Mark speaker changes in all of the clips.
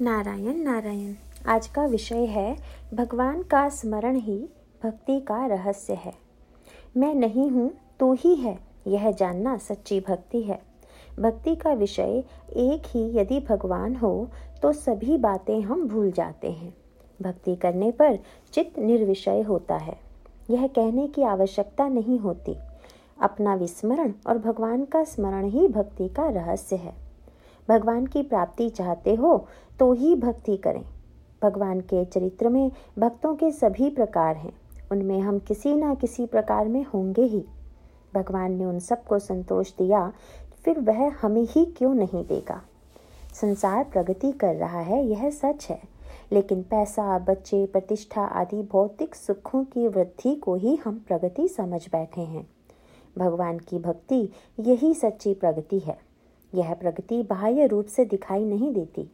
Speaker 1: नारायण नारायण, आज का विषय है, भगवान का स्मरण ही भक्ति का रहस्य है। मैं नहीं हूँ तो ही है, यह जानना सच्ची भक्ति है। भक्ति का विषय एक ही यदि भगवान हो तो सभी बातें हम भूल जाते हैं। भक्ति करने पर चित्त निर्विषय होता है। यह कहने की आवश्यकता नहीं होती। अपना विस्मरण और भगवान का स्मरण ही भक्ति का रहस्य है। भगवान की प्राप्ति चाहते हो तो ही भक्ति करें। भगवान के चरित्र में भक्तों के सभी प्रकार हैं। उनमें हम किसी ना किसी प्रकार में होंगे ही। भगवान ने उन सबको संतोष दिया, फिर वह हमें ही क्यों नहीं देगा? संसार प्रगति कर रहा है, यह सच है। लेकिन पैसा, बच्चे, प्रतिष्ठा आदि भौतिक सुखों की वृद्धि को ही हम प्रगति समझ बैठे हैं। भगवान की भक्ति यही सच्ची प्रगति है। यह प्रगति बाह्य रूप से दिखाई नहीं देती।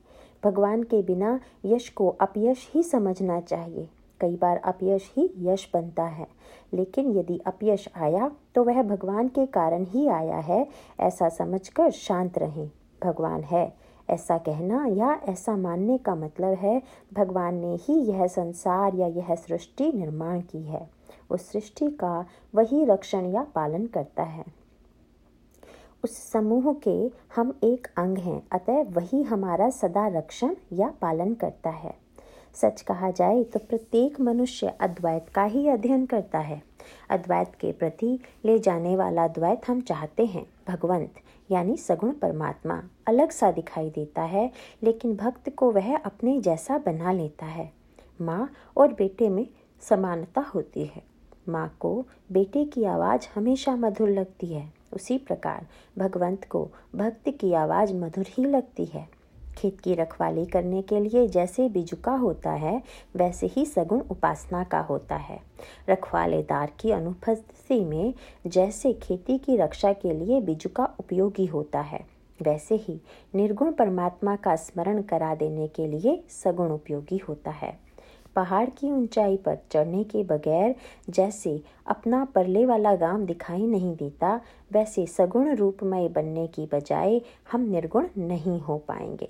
Speaker 1: भगवान के बिना यश को अपयश ही समझना चाहिए। कई बार अपयश ही यश बनता है, लेकिन यदि अपयश आया तो वह भगवान के कारण ही आया है, ऐसा समझकर शांत रहें। भगवान है, ऐसा कहना या ऐसा मानने का मतलब है, भगवान ने ही यह संसार या यह सृष्टि निर्माण की है। उस सृष्टि का वही रक्षण या पालन करता है। उस समूह के हम एक अंग हैं, अतः वही हमारा सदा रक्षण या पालन करता है। सच कहा जाए तो प्रत्येक मनुष्य अद्वैत का ही अध्ययन करता है। अद्वैत के प्रति ले जाने वाला द्वैत हम चाहते हैं, भगवंत, यानी सगुण परमात्मा, अलग सा दिखाई देता है, लेकिन भक्त को वह अपने जैसा बना लेता है। माँ और बेटे में समानता होती है। माँ को बेटे की आवाज़ हमेशा मधुर लगती है। उसी प्रकार भगवंत को भक्त की आवाज़ मधुर ही लगती है। खेत की रखवाली करने के लिए जैसे बिजुका होता है, वैसे ही सगुण उपासना का होता है। रखवालेदार की अनुपस्थिति में जैसे खेती की रक्षा के लिए बिजुका उपयोगी होता है, वैसे ही निर्गुण परमात्मा का स्मरण करा देने के लिए सगुण उपयोगी होता है। पहाड़ की ऊंचाई पर चढ़ने के बगैर जैसे अपना परले वाला गाँव दिखाई नहीं देता, वैसे सगुण रूपमय बनने की बजाय हम निर्गुण नहीं हो पाएँगे।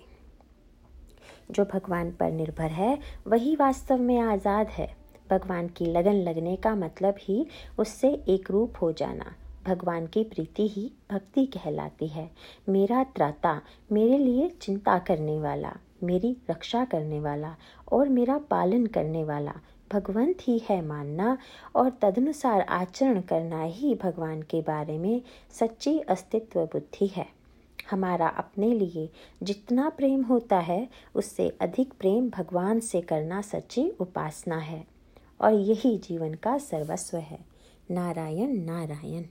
Speaker 1: जो भगवान पर निर्भर है, वही वास्तव में आज़ाद है। भगवान की लगन लगने का मतलब ही उससे एक रूप हो जाना। भगवान की प्रीति ही भक्ति कहलाती है। मेरा त्राता मेरे लिए चिंता करने वाला। मेरी रक्षा करने वाला और मेरा पालन करने वाला। भगवंत ही है मानना और तदनुसार आचरण करना ही भगवान के बारे में सच्ची अस्तित्व बुद्धि है। हमारा अपने लिए जितना प्रेम होता है, उससे अधिक प्रेम भगवान से करना सच्ची उपासना है और यही जीवन का सर्वस्व है। नारायण नारायण।